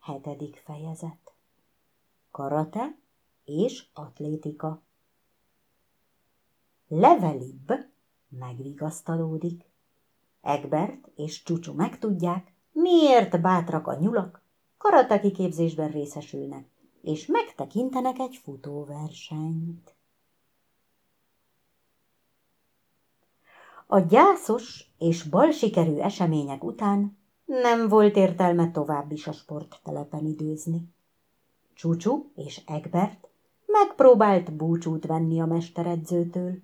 Hetedik fejezet Karate és atlétika Levelibb megvigasztalódik. Egbert és Csúcsú megtudják, miért bátrak a nyulak, karate kiképzésben részesülnek, és megtekintenek egy futóversenyt. A gyászos és bal sikerű események után nem volt értelme tovább is a sporttelepen időzni. Csúcsú és Egbert megpróbált búcsút venni a mesteredzőtől.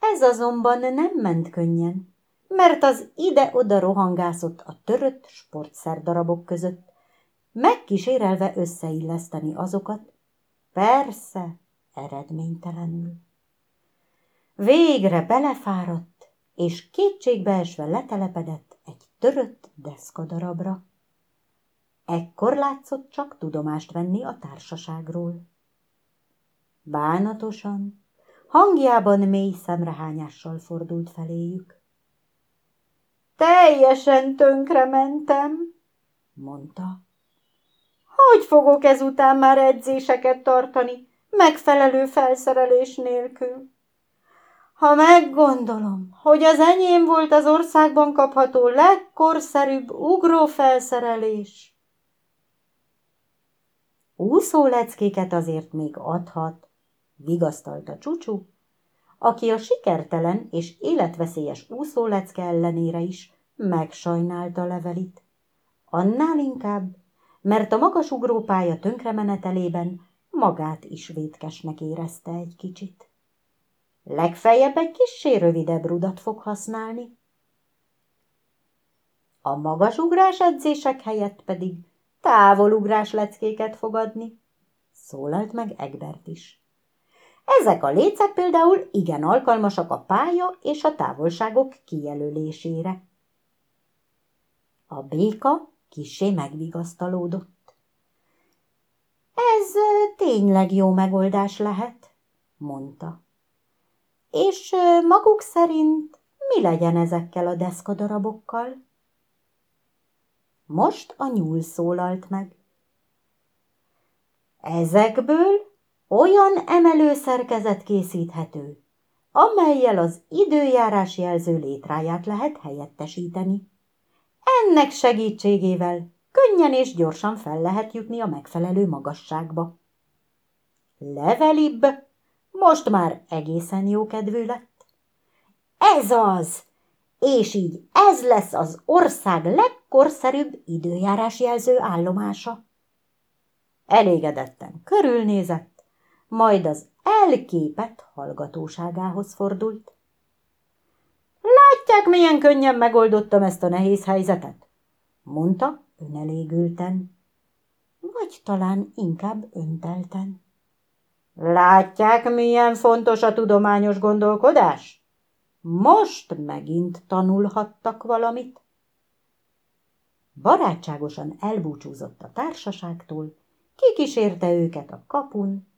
Ez azonban nem ment könnyen, mert az ide-oda rohangászott a törött sportszerdarabok között, megkísérelve összeilleszteni azokat, persze eredménytelenül. Végre belefáradt, és kétségbeesve letelepedett törött deszkadarabra. Ekkor látszott csak tudomást venni a társaságról. Bánatosan, hangjában mély szemrehányással fordult feléjük. Teljesen tönkre mentem, mondta. Hogy fogok ezután már edzéseket tartani, megfelelő felszerelés nélkül? Ha meggondolom, hogy az enyém volt az országban kapható legkorszerűbb ugrófelszerelés. Úszóleckéket azért még adhat, vigasztalta Csucsú, aki a sikertelen és életveszélyes úszólecke ellenére is megsajnálta levelit. Annál inkább, mert a magasugrópálya tönkremenetelében magát is vétkesnek érezte egy kicsit. Legfeljebb egy kissé rövidebb rudat fog használni. A magasugrás edzések helyett pedig távolugrás leckéket fogadni, szólalt meg Egbert is. Ezek a lécek például igen alkalmasak a pálya és a távolságok kijelölésére. A béka kisé megvigasztalódott. Ez tényleg jó megoldás lehet, mondta. És maguk szerint mi legyen ezekkel a deszkadarabokkal? Most a nyúl szólalt meg. Ezekből olyan emelőszerkezet készíthető, amelyel az időjárás jelző létráját lehet helyettesíteni. Ennek segítségével könnyen és gyorsan fel lehet jutni a megfelelő magasságba. Levelibb most már egészen jó kedvű lett. Ez az! És így ez lesz az ország legkorszerűbb időjárásjelző állomása. Elégedetten körülnézett, majd az elképett hallgatóságához fordult. Látják, milyen könnyen megoldottam ezt a nehéz helyzetet? mondta önelégülten, vagy talán inkább öntelten. Látják, milyen fontos a tudományos gondolkodás? Most megint tanulhattak valamit. Barátságosan elbúcsúzott a társaságtól, kikísérte őket a kapun,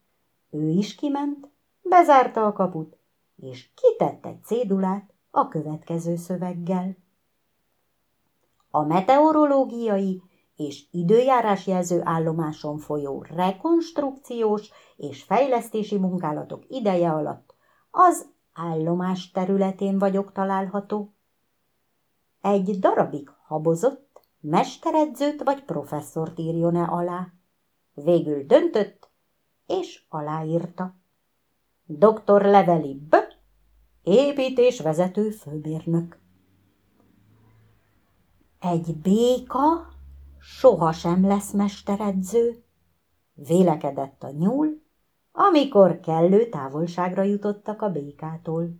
ő is kiment, bezárta a kaput, és kitett egy cédulát a következő szöveggel. A meteorológiai és időjárásjelző állomáson folyó rekonstrukciós és fejlesztési munkálatok ideje alatt az állomás területén vagyok található. Egy darabig habozott, mesteredzőt vagy professzort írjon-e alá. Végül döntött, és aláírta. Dr. Leveli B. építésvezető főmérnök. Egy béka sohasem lesz mesteredző, vélekedett a nyúl, amikor kellő távolságra jutottak a békától.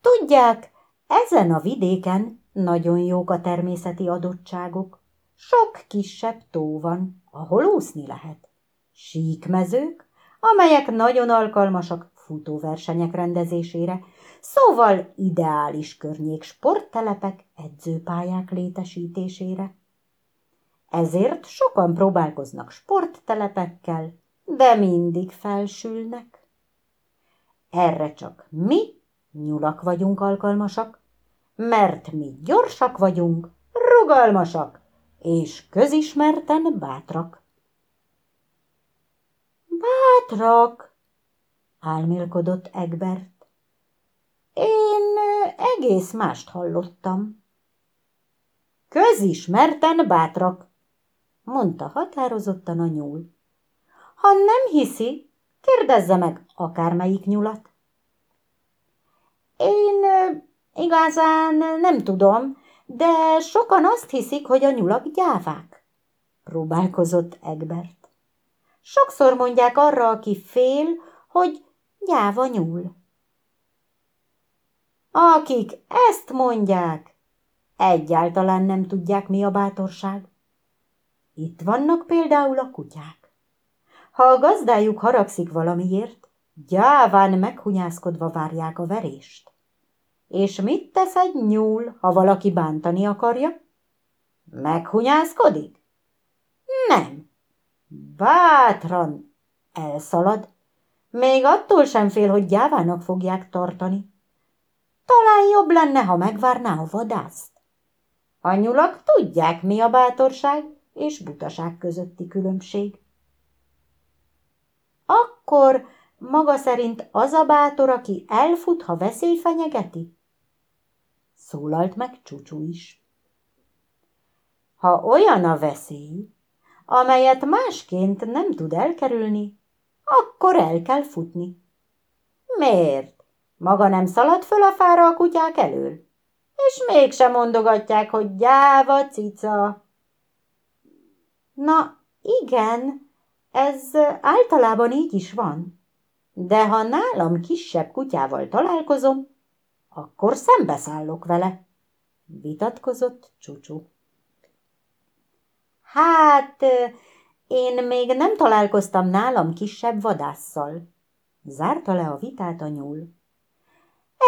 Tudják, ezen a vidéken nagyon jók a természeti adottságok. Sok kisebb tó van, ahol úszni lehet. Síkmezők, amelyek nagyon alkalmasak futóversenyek rendezésére, szóval ideális környék sporttelepek, edzőpályák létesítésére. Ezért sokan próbálkoznak sporttelepekkel, de mindig felsülnek. Erre csak mi, nyulak vagyunk alkalmasak, mert mi gyorsak vagyunk, rugalmasak, és közismerten bátrak. Bátrak, álmélkodott Egbert. Én egész mást hallottam. Közismerten bátrak, mondta határozottan a nyúl. Ha nem hiszi, kérdezze meg akármelyik nyulat. Én igazán nem tudom, de sokan azt hiszik, hogy a nyulak gyávák, próbálkozott Egbert. Sokszor mondják arra, aki fél, hogy gyáva nyúl. Akik ezt mondják, egyáltalán nem tudják, mi a bátorság. Itt vannak például a kutyák. Ha a gazdájuk haragszik valamiért, gyáván meghunyászkodva várják a verést. És mit tesz egy nyúl, ha valaki bántani akarja? Meghunyászkodik? Nem. Bátran elszalad. Még attól sem fél, hogy gyávának fogják tartani. Talán jobb lenne, ha megvárná a vadászt. A nyulak tudják, mi a bátorság és butaság közötti különbség. Akkor maga szerint az a bátor, aki elfut, ha veszély fenyegeti? Szólalt meg Csúcsú is. Ha olyan a veszély, amelyet másként nem tud elkerülni, akkor el kell futni. Miért? Maga nem szalad föl a fára a kutyák elől? És mégsem mondogatják, hogy gyáva cica. Na, igen, ez általában így is van. De ha nálam kisebb kutyával találkozom, akkor szembeszállok vele, vitatkozott Csúcsú. Hát, én még nem találkoztam nálam kisebb vadásszal, zárta le a vitát a nyúl.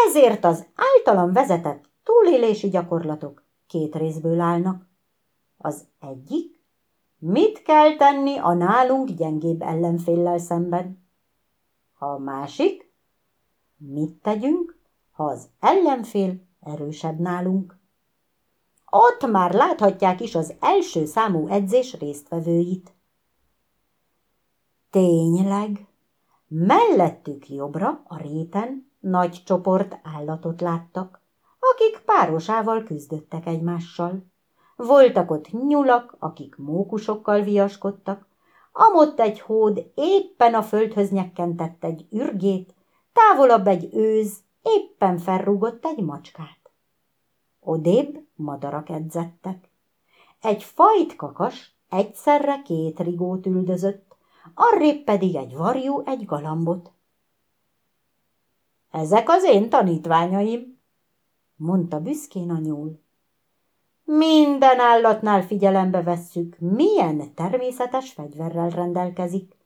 Ezért az általam vezetett túlélési gyakorlatok két részből állnak. Az egyik, mit kell tenni a nálunk gyengébb ellenféllel szemben. A másik, mit tegyünk, ha az ellenfél erősebb nálunk. Ott már láthatják is az első számú edzés résztvevőit. Tényleg, mellettük jobbra a réten nagy csoport állatot láttak, akik párosával küzdöttek egymással. Voltak ott nyulak, akik mókusokkal viaskodtak, amott egy hód éppen a földhöz nyekkentett egy ürgét, távolabb egy őz éppen felrúgott egy macskát. Odébb madarak edzettek. Egy fajt kakas egyszerre két rigót üldözött, arrébb pedig egy varjú egy galambot. Ezek az én tanítványaim, mondta büszkén a nyúl. Minden állatnál figyelembe vesszük, milyen természetes fegyverrel rendelkezik,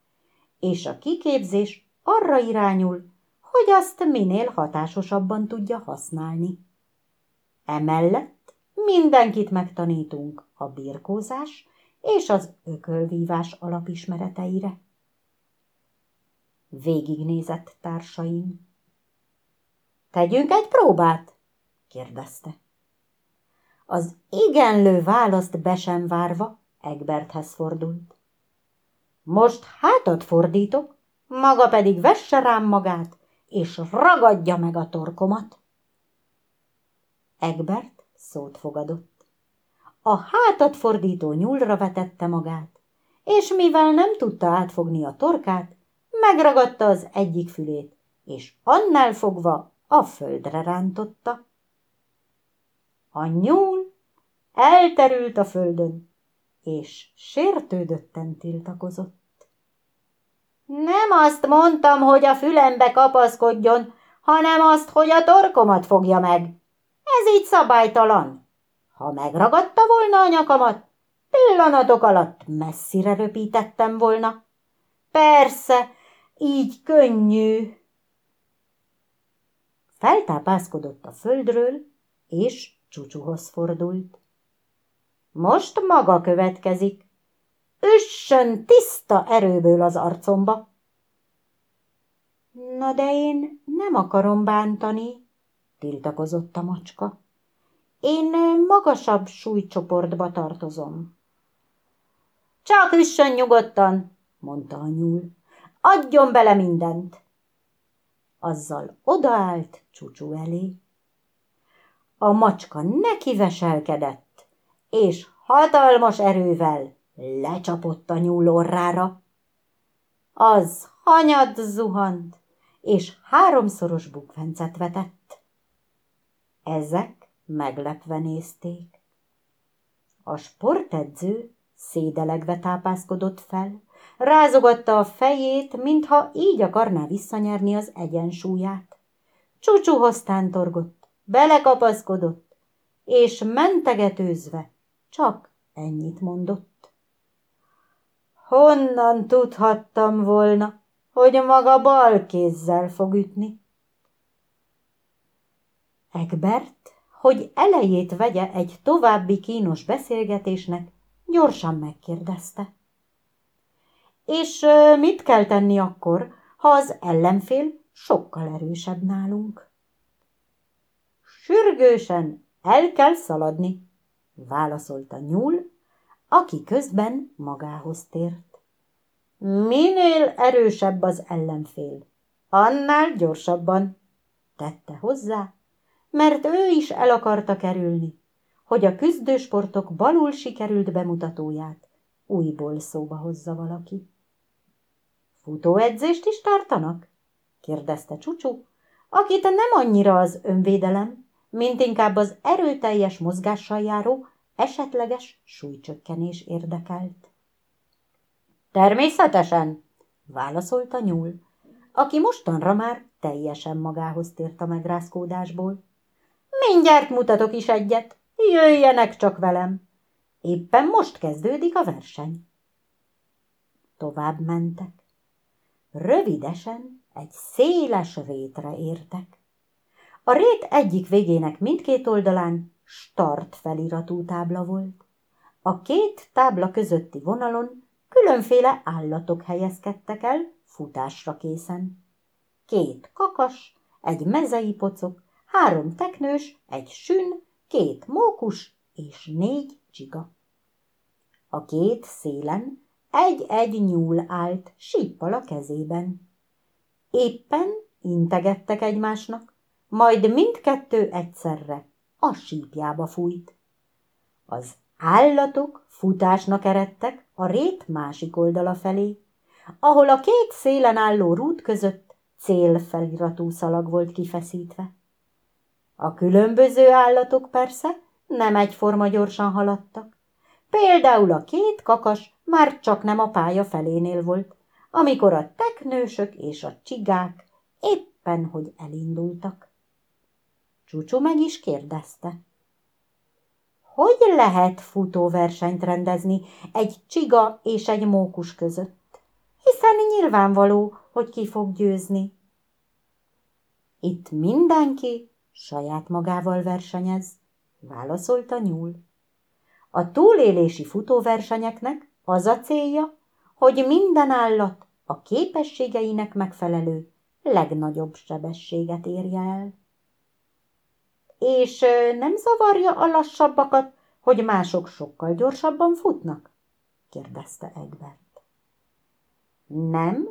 és a kiképzés arra irányul, hogy azt minél hatásosabban tudja használni. Emellett mindenkit megtanítunk a birkózás és az ökölvívás alapismereteire. Végignézett társaim. Tegyünk egy próbát? kérdezte. Az igenlő választ be sem várva Egberthez fordult. Most hátat fordítok, maga pedig vesse rám magát, és ragadja meg a torkomat. Egbert szót fogadott. A hátat fordító nyúlra vetette magát, és mivel nem tudta átfogni a torkát, megragadta az egyik fülét, és annál fogva a földre rántotta. A nyúl elterült a földön, és sértődötten tiltakozott. Nem azt mondtam, hogy a fülembe kapaszkodjon, hanem azt, hogy a torkomat fogja meg. Ez így szabálytalan. Ha megragadta volna a nyakamat, pillanatok alatt messzire röpítettem volna. Persze, így könnyű. Feltápászkodott a földről, és Csúcsúhoz fordult. Most maga következik. Üssön tiszta erőből az arcomba. Na de én nem akarom bántani, tiltakozott a macska. Én magasabb súlycsoportba tartozom. Csak üssön nyugodtan, mondta a nyúl. Adjon bele mindent. Azzal odaállt csúcsú elé. A macska neki veselkedett, és hatalmas erővel lecsapott a nyúl orrára. Az hanyat zuhant, és háromszoros bukvencet vetett. Ezek meglepve nézték. A sportedző szédelegve tápászkodott fel, rázogatta a fejét, mintha így akarná visszanyerni az egyensúlyát. Csúcsúhoz tántorgott, belekapaszkodott, és mentegetőzve csak ennyit mondott. Honnan tudhattam volna, hogy maga bal kézzel fog ütni? Egbert, hogy elejét vegye egy további kínos beszélgetésnek, gyorsan megkérdezte. És mit kell tenni akkor, ha az ellenfél sokkal erősebb nálunk? Sürgősen el kell szaladni, válaszolta nyúl, aki közben magához tért. Minél erősebb az ellenfél, annál gyorsabban, tette hozzá, mert ő is el akarta kerülni, hogy a küzdősportok balul sikerült bemutatóját újból szóba hozza valaki. Futóedzést is tartanak? kérdezte Csucsu, akit nem annyira az önvédelem, mint inkább az erőteljes mozgással járó, esetleges súlycsökkenés érdekelt. Természetesen, válaszolta nyúl, aki mostanra már teljesen magához tért a megrázkódásból. Mindjárt mutatok is egyet, jöjjenek csak velem. Éppen most kezdődik a verseny. Tovább mentek. Rövidesen egy széles rétre értek. A rét egyik végének mindkét oldalán start feliratú tábla volt. A két tábla közötti vonalon különféle állatok helyezkedtek el futásra készen. Két kakas, egy mezei pocok, három teknős, egy sün, két mókus és négy csiga. A két szélen egy-egy nyúl állt síppal a kezében. Éppen integettek egymásnak, majd mindkettő egyszerre a sípjába fújt. Az állatok futásnak eredtek a rét másik oldala felé, ahol a két szélen álló rút között célfeliratú szalag volt kifeszítve. A különböző állatok persze nem egyforma gyorsan haladtak. Például a két kakas már csak nem a pálya felénél volt, amikor a teknősök és a csigák éppen hogy elindultak. Csúcsú meg is kérdezte. Hogy lehet futóversenyt rendezni egy csiga és egy mókus között? Hiszen nyilvánvaló, hogy ki fog győzni. Itt mindenki saját magával versenyez, válaszolta nyúl. A túlélési futóversenyeknek az a célja, hogy minden állat a képességeinek megfelelő legnagyobb sebességet érje el. És nem zavarja a lassabbakat, hogy mások sokkal gyorsabban futnak? kérdezte Egbert. Nem,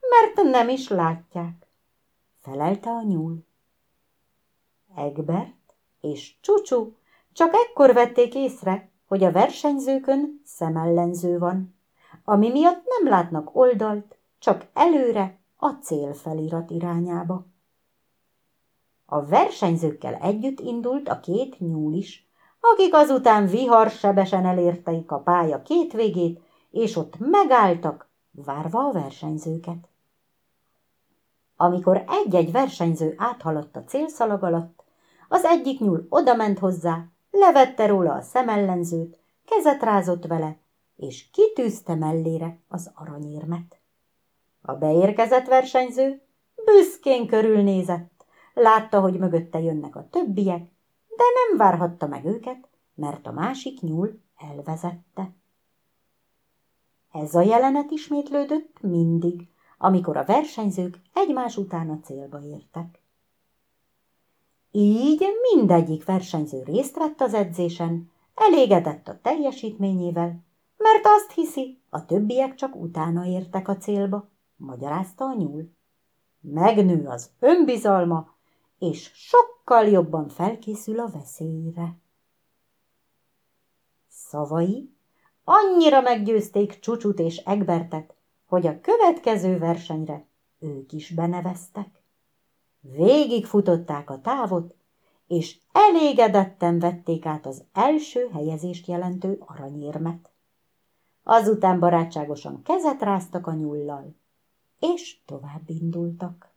mert nem is látják, felelte a nyúl. Egbert és Csucsu csak ekkor vették észre, hogy a versenyzőkön szemellenző van, ami miatt nem látnak oldalt, csak előre a célfelirat irányába. A versenyzőkkel együtt indult a két nyúl is, akik azután viharsebesen elérteik a pálya két végét, és ott megálltak, várva a versenyzőket. Amikor egy-egy versenyző áthaladt a célszalag alatt, az egyik nyúl odament hozzá, levette róla a szemellenzőt, kezet rázott vele, és kitűzte mellére az aranyérmet. A beérkezett versenyző büszkén körülnézett, látta, hogy mögötte jönnek a többiek, de nem várhatta meg őket, mert a másik nyúl elvezette. Ez a jelenet ismétlődött mindig, amikor a versenyzők egymás után a célba értek. Így mindegyik versenyző részt vett az edzésen, elégedett a teljesítményével, mert azt hiszi, a többiek csak utána értek a célba, magyarázta a nyúl. Megnő az önbizalma, és sokkal jobban felkészül a veszélyre. Szavai annyira meggyőzték Csucsut és Egbertet, hogy a következő versenyre ők is beneveztek. Végig futották a távot, és elégedetten vették át az első helyezést jelentő aranyérmet. Azután barátságosan kezet ráztak a nyullal, és tovább indultak.